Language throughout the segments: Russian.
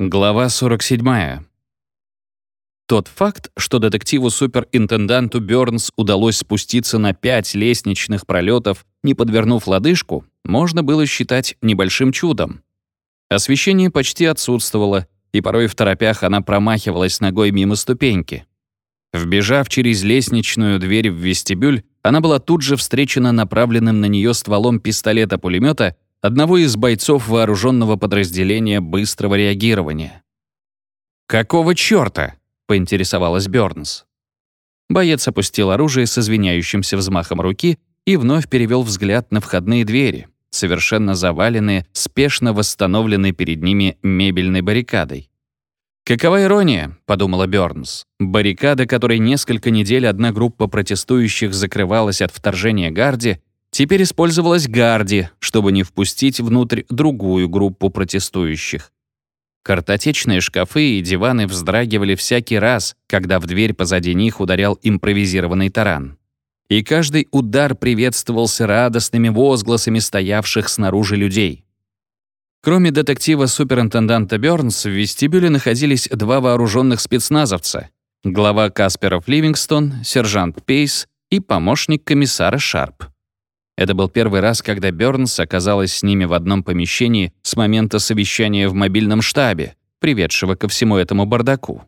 Глава 47. Тот факт, что детективу-суперинтенданту Бёрнс удалось спуститься на пять лестничных пролетов, не подвернув лодыжку, можно было считать небольшим чудом. Освещение почти отсутствовало, и порой в торопях она промахивалась ногой мимо ступеньки. Вбежав через лестничную дверь в вестибюль, она была тут же встречена направленным на нее стволом пистолета-пулемета одного из бойцов вооруженного подразделения быстрого реагирования. «Какого чёрта?» — поинтересовалась Бёрнс. Боец опустил оружие с извиняющимся взмахом руки и вновь перевел взгляд на входные двери, совершенно заваленные, спешно восстановленной перед ними мебельной баррикадой. «Какова ирония?» — подумала Бёрнс. Баррикада, которой несколько недель одна группа протестующих закрывалась от вторжения Гарди, теперь использовалась Гарди, чтобы не впустить внутрь другую группу протестующих. Картотечные шкафы и диваны вздрагивали всякий раз, когда в дверь позади них ударял импровизированный таран. И каждый удар приветствовался радостными возгласами стоявших снаружи людей. Кроме детектива-суперинтенданта Бёрнс, в вестибюле находились два вооруженных спецназовца — глава Касперов Ливингстон, сержант Пейс и помощник комиссара Шарп. Это был первый раз, когда Бёрнс оказалась с ними в одном помещении с момента совещания в мобильном штабе, приведшего ко всему этому бардаку.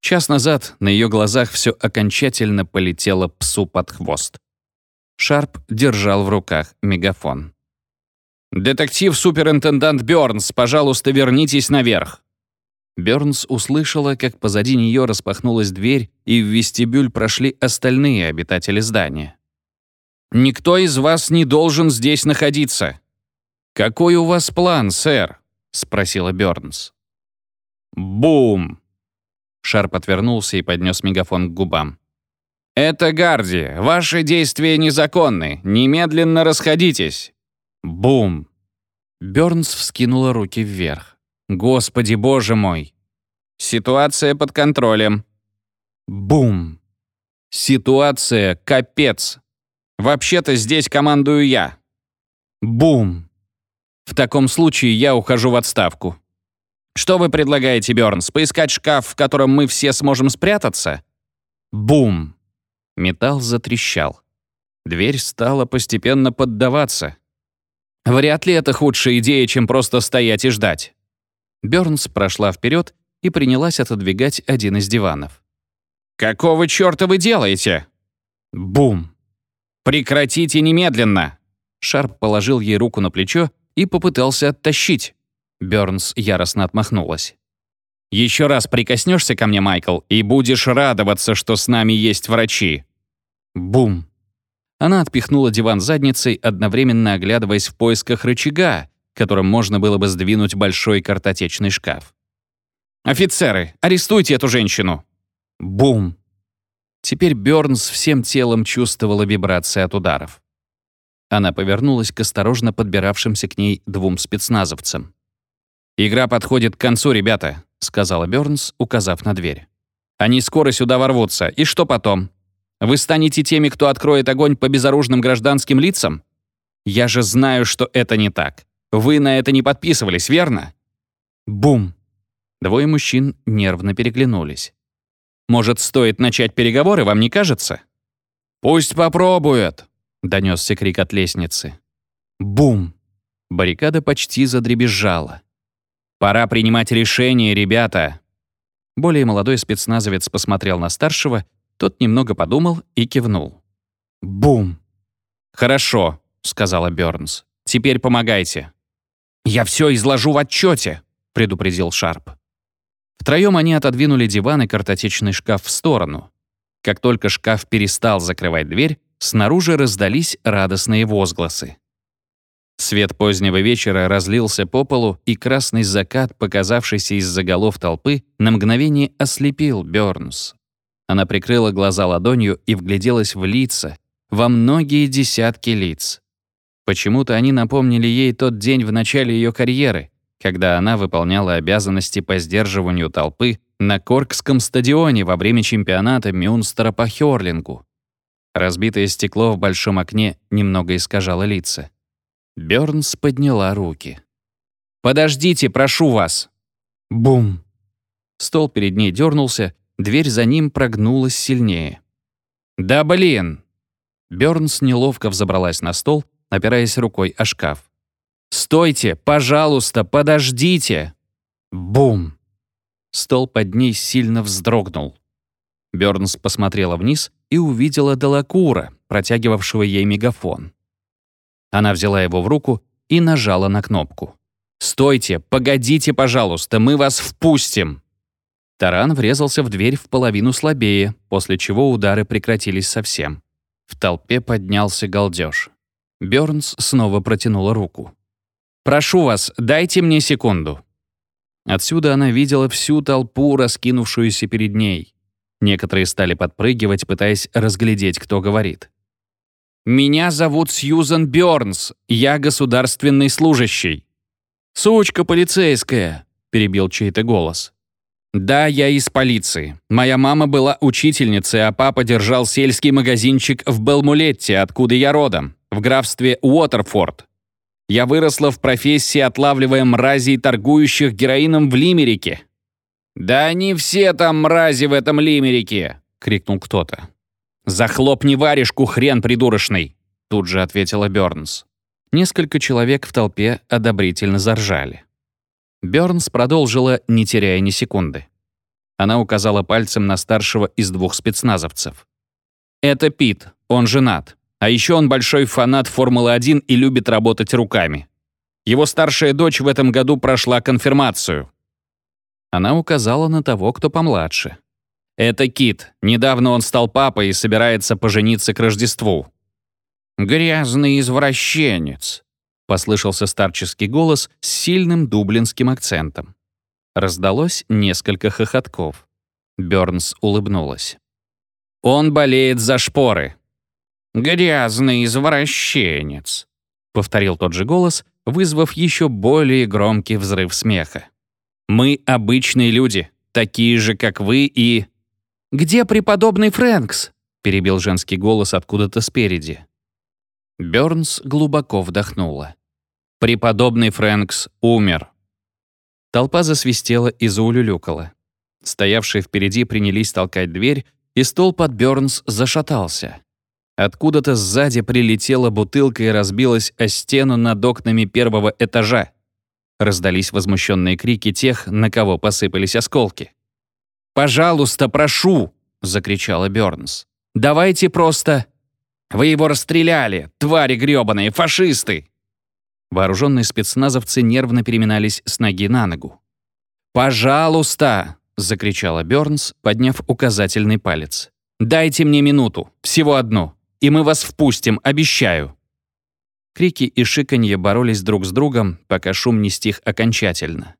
Час назад на ее глазах все окончательно полетело псу под хвост. Шарп держал в руках мегафон. «Детектив-суперинтендант Бёрнс, пожалуйста, вернитесь наверх!» Бёрнс услышала, как позади нее распахнулась дверь, и в вестибюль прошли остальные обитатели здания. Никто из вас не должен здесь находиться». «Какой у вас план, сэр?» — спросила Бёрнс. «Бум!» Шарп отвернулся и поднес мегафон к губам. «Это Гарди. Ваши действия незаконны. Немедленно расходитесь!» Бум! Бёрнс вскинула руки вверх. «Господи, боже мой!» «Ситуация под контролем». Бум! «Ситуация — капец!» Вообще-то здесь командую я. Бум. В таком случае я ухожу в отставку. Что вы предлагаете, Бёрнс? Поискать шкаф, в котором мы все сможем спрятаться? Бум. Металл затрещал. Дверь стала постепенно поддаваться. Вряд ли это худшая идея, чем просто стоять и ждать. Бёрнс прошла вперед и принялась отодвигать один из диванов. «Какого чёрта вы делаете?» Бум. «Прекратите немедленно!» Шарп положил ей руку на плечо и попытался оттащить. Бёрнс яростно отмахнулась. «Еще раз прикоснешься ко мне, Майкл, и будешь радоваться, что с нами есть врачи!» Бум! Она отпихнула диван задницей, одновременно оглядываясь в поисках рычага, которым можно было бы сдвинуть большой картотечный шкаф. «Офицеры, арестуйте эту женщину!» Бум! Теперь Бёрнс всем телом чувствовала вибрации от ударов. Она повернулась к осторожно подбиравшимся к ней двум спецназовцам. «Игра подходит к концу, ребята», — сказала Бёрнс, указав на дверь. «Они скоро сюда ворвутся. И что потом? Вы станете теми, кто откроет огонь по безоружным гражданским лицам? Я же знаю, что это не так. Вы на это не подписывались, верно?» Бум! Двое мужчин нервно переглянулись. Может, стоит начать переговоры, вам не кажется?» «Пусть попробует», — донесся крик от лестницы. Бум! Баррикада почти задребезжала. «Пора принимать решение, ребята!» Более молодой спецназовец посмотрел на старшего, тот немного подумал и кивнул. Бум! «Хорошо», — сказала Бёрнс. «Теперь помогайте». «Я все изложу в отчете», — предупредил Шарп. Втроем они отодвинули диван и картотечный шкаф в сторону. Как только шкаф перестал закрывать дверь, снаружи раздались радостные возгласы. Свет позднего вечера разлился по полу, и красный закат, показавшийся из-за голов толпы, на мгновение ослепил Бёрнс. Она прикрыла глаза ладонью и вгляделась в лица, во многие десятки лиц. Почему-то они напомнили ей тот день в начале ее карьеры, когда она выполняла обязанности по сдерживанию толпы на Коркском стадионе во время чемпионата Мюнстера по хёрлингу. Разбитое стекло в большом окне немного искажало лица. Бёрнс подняла руки. «Подождите, прошу вас!» Бум! Стол перед ней дернулся, дверь за ним прогнулась сильнее. «Да блин!» Бёрнс неловко взобралась на стол, опираясь рукой о шкаф. «Стойте! Пожалуйста, подождите!» Бум! Стол под ней сильно вздрогнул. Бёрнс посмотрела вниз и увидела Делакура, протягивавшего ей мегафон. Она взяла его в руку и нажала на кнопку. «Стойте! Погодите, пожалуйста! Мы вас впустим!» Таран врезался в дверь в половину слабее, после чего удары прекратились совсем. В толпе поднялся галдеж. Бёрнс снова протянула руку. «Прошу вас, дайте мне секунду». Отсюда она видела всю толпу, раскинувшуюся перед ней. Некоторые стали подпрыгивать, пытаясь разглядеть, кто говорит. «Меня зовут Сьюзан Бёрнс, я государственный служащий». «Сучка полицейская», — перебил чей-то голос. «Да, я из полиции. Моя мама была учительницей, а папа держал сельский магазинчик в Белмулетте, откуда я родом, в графстве Уотерфорд. Я выросла в профессии, отлавливая мразей, торгующих героином в Лимерике». «Да они все там мрази в этом Лимерике!» — крикнул кто-то. «Захлопни варежку, хрен придурочный!» — тут же ответила Бёрнс. Несколько человек в толпе одобрительно заржали. Бёрнс продолжила, не теряя ни секунды. Она указала пальцем на старшего из двух спецназовцев. «Это Пит, он женат. А еще он большой фанат Формулы-1 и любит работать руками. Его старшая дочь в этом году прошла конфирмацию». Она указала на того, кто помладше. «Это Кит. Недавно он стал папой и собирается пожениться к Рождеству». «Грязный извращенец», Послышался старческий голос с сильным дублинским акцентом. Раздалось несколько хохотков. Бёрнс улыбнулась. «Он болеет за шпоры». «Грязный извращенец», — повторил тот же голос, вызвав еще более громкий взрыв смеха. «Мы обычные люди, такие же, как вы и...» «Где преподобный Фрэнкс?» — перебил женский голос откуда-то спереди. Бёрнс глубоко вдохнула. Преподобный Фрэнкс умер. Толпа засвистела и заулюлюкала. Стоявшие впереди принялись толкать дверь, и стол под Бёрнс зашатался. Откуда-то сзади прилетела бутылка и разбилась о стену над окнами первого этажа. Раздались возмущенные крики тех, на кого посыпались осколки. «Пожалуйста, прошу!» — закричала Бёрнс. «Давайте просто...» «Вы его расстреляли, твари грёбаные, фашисты!» Вооруженные спецназовцы нервно переминались с ноги на ногу. «Пожалуйста!» — закричала Бёрнс, подняв указательный палец. «Дайте мне минуту, всего одну, и мы вас впустим, обещаю!» Крики и шиканье боролись друг с другом, пока шум не стих окончательно.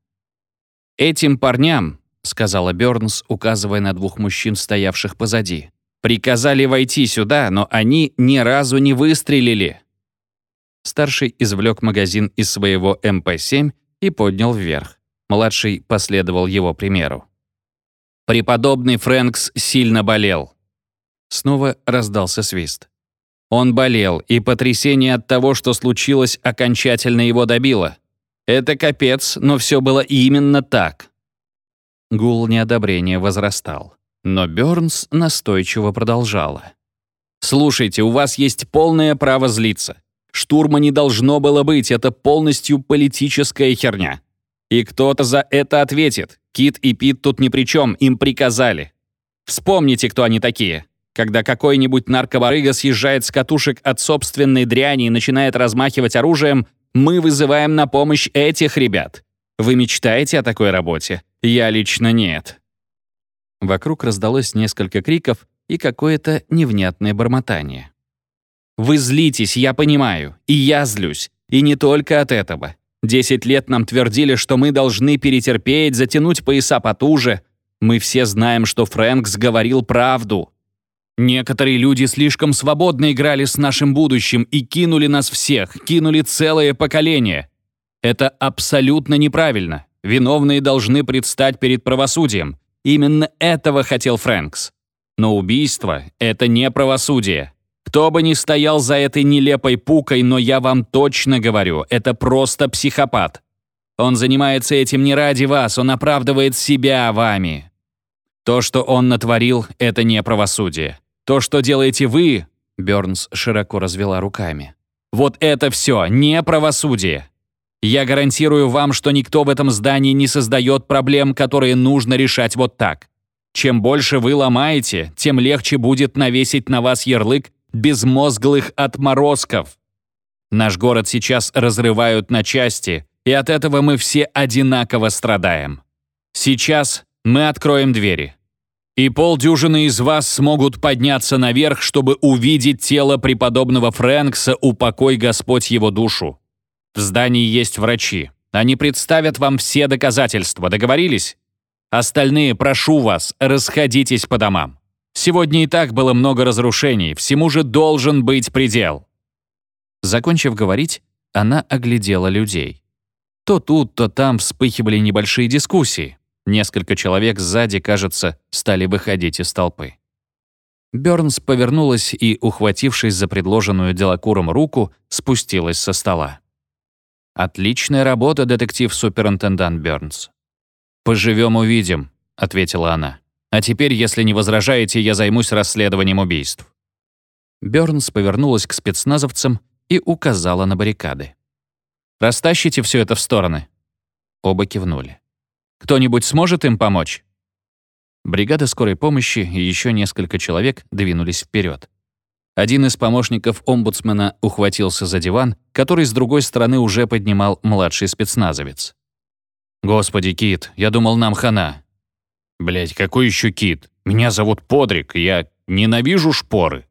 «Этим парням», — сказала Бёрнс, указывая на двух мужчин, стоявших позади, «приказали войти сюда, но они ни разу не выстрелили. Старший извлек магазин из своего МП-7 и поднял вверх. Младший последовал его примеру. Преподобный Фрэнкс сильно болел. Снова раздался свист. Он болел, и потрясение от того, что случилось, окончательно его добило. Это капец, но все было именно так. Гул неодобрения возрастал. Но Бёрнс настойчиво продолжала. «Слушайте, у вас есть полное право злиться. Штурма не должно было быть, это полностью политическая херня. И кто-то за это ответит. Кит и Пит тут ни при чем, им приказали. Вспомните, кто они такие. Когда какой-нибудь наркобарыга съезжает с катушек от собственной дряни и начинает размахивать оружием, мы вызываем на помощь этих ребят. Вы мечтаете о такой работе? Я лично нет. Вокруг раздалось несколько криков и какое-то невнятное бормотание. Вы злитесь, я понимаю. И я злюсь. И не только от этого. Десять лет нам твердили, что мы должны перетерпеть, затянуть пояса потуже. Мы все знаем, что Фрэнкс говорил правду. Некоторые люди слишком свободно играли с нашим будущим и кинули нас всех, кинули целое поколение. Это абсолютно неправильно. Виновные должны предстать перед правосудием. Именно этого хотел Фрэнкс. Но убийство — это не правосудие. Кто бы ни стоял за этой нелепой пукой, но я вам точно говорю, это просто психопат. Он занимается этим не ради вас, он оправдывает себя вами. То, что он натворил, это не правосудие. То, что делаете вы, Бёрнс широко развела руками. Вот это все не правосудие. Я гарантирую вам, что никто в этом здании не создает проблем, которые нужно решать вот так. Чем больше вы ломаете, тем легче будет навесить на вас ярлык безмозглых отморозков. Наш город сейчас разрывают на части, и от этого мы все одинаково страдаем. Сейчас мы откроем двери. И полдюжины из вас смогут подняться наверх, чтобы увидеть тело преподобного Фрэнкса, упокой Господь его душу. В здании есть врачи. Они представят вам все доказательства. Договорились? Остальные, прошу вас, расходитесь по домам. Сегодня и так было много разрушений, всему же должен быть предел». Закончив говорить, она оглядела людей. То тут, то там вспыхивали небольшие дискуссии. Несколько человек сзади, кажется, стали выходить из толпы. Бёрнс повернулась и, ухватившись за предложенную Делакуром руку, спустилась со стола. «Отличная работа, детектив-суперинтендант Бёрнс. «Поживем, увидим», — ответила она. «А теперь, если не возражаете, я займусь расследованием убийств». Бёрнс повернулась к спецназовцам и указала на баррикады. «Растащите все это в стороны». Оба кивнули. «Кто-нибудь сможет им помочь?» Бригада скорой помощи и еще несколько человек двинулись вперед. Один из помощников омбудсмена ухватился за диван, который с другой стороны уже поднимал младший спецназовец. «Господи, Кит, я думал, нам хана». Блять, какой еще Кит? Меня зовут Подрик, я ненавижу шпоры».